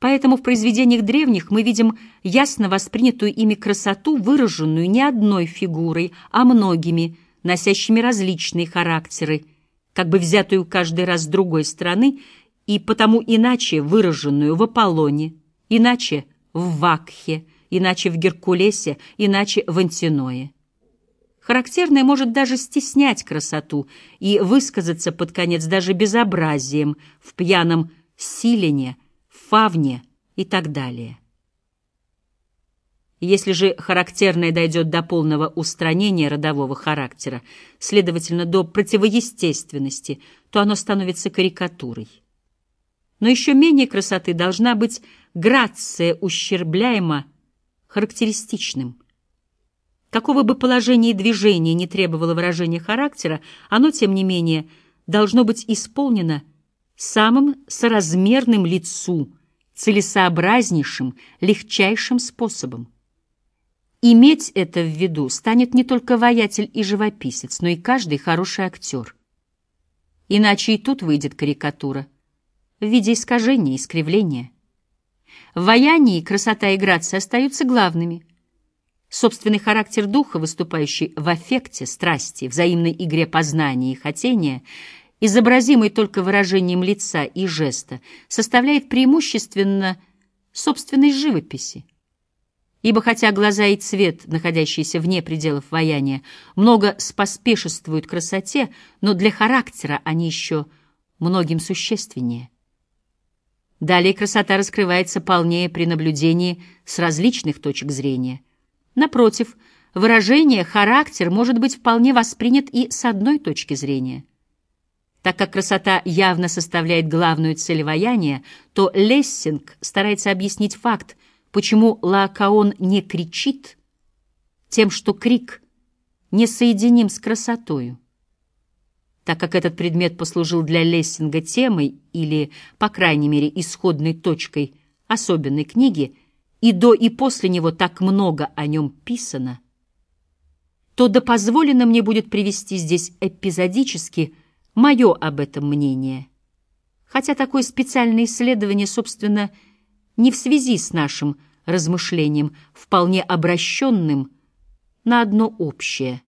Поэтому в произведениях древних мы видим ясно воспринятую ими красоту, выраженную не одной фигурой, а многими, носящими различные характеры, как бы взятую каждый раз с другой стороны, и потому иначе выраженную в Аполлоне, иначе в Вакхе, иначе в Геркулесе, иначе в Антиное. Характерное может даже стеснять красоту и высказаться под конец даже безобразием в пьяном силене, фавне и так далее. Если же характерное дойдет до полного устранения родового характера, следовательно, до противоестественности, то оно становится карикатурой. Но еще менее красоты должна быть грация ущербляема характеристичным. Какого бы положения и движения не требовало выражения характера, оно, тем не менее, должно быть исполнено самым соразмерным лицу, целесообразнейшим, легчайшим способом. Иметь это в виду станет не только воятель и живописец, но и каждый хороший актер. Иначе и тут выйдет карикатура в виде искажения, искривления. В ваянии красота и грация остаются главными. Собственный характер духа, выступающий в аффекте, страсти, взаимной игре познания и хотения, изобразимый только выражением лица и жеста, составляет преимущественно собственной живописи. Ибо хотя глаза и цвет, находящиеся вне пределов ваяния, много споспешествуют красоте, но для характера они еще многим существеннее. Далее красота раскрывается полнее при наблюдении с различных точек зрения. Напротив, выражение «характер» может быть вполне воспринят и с одной точки зрения. Так как красота явно составляет главную цель ваяния, то Лессинг старается объяснить факт, почему Лаокаон не кричит, тем, что крик несоединим с красотою. Так как этот предмет послужил для Лессинга темой или, по крайней мере, исходной точкой особенной книги, и до и после него так много о нем писано, то да позволено мне будет привести здесь эпизодически мое об этом мнение. Хотя такое специальное исследование, собственно, не в связи с нашим размышлением, вполне обращенным на одно общее –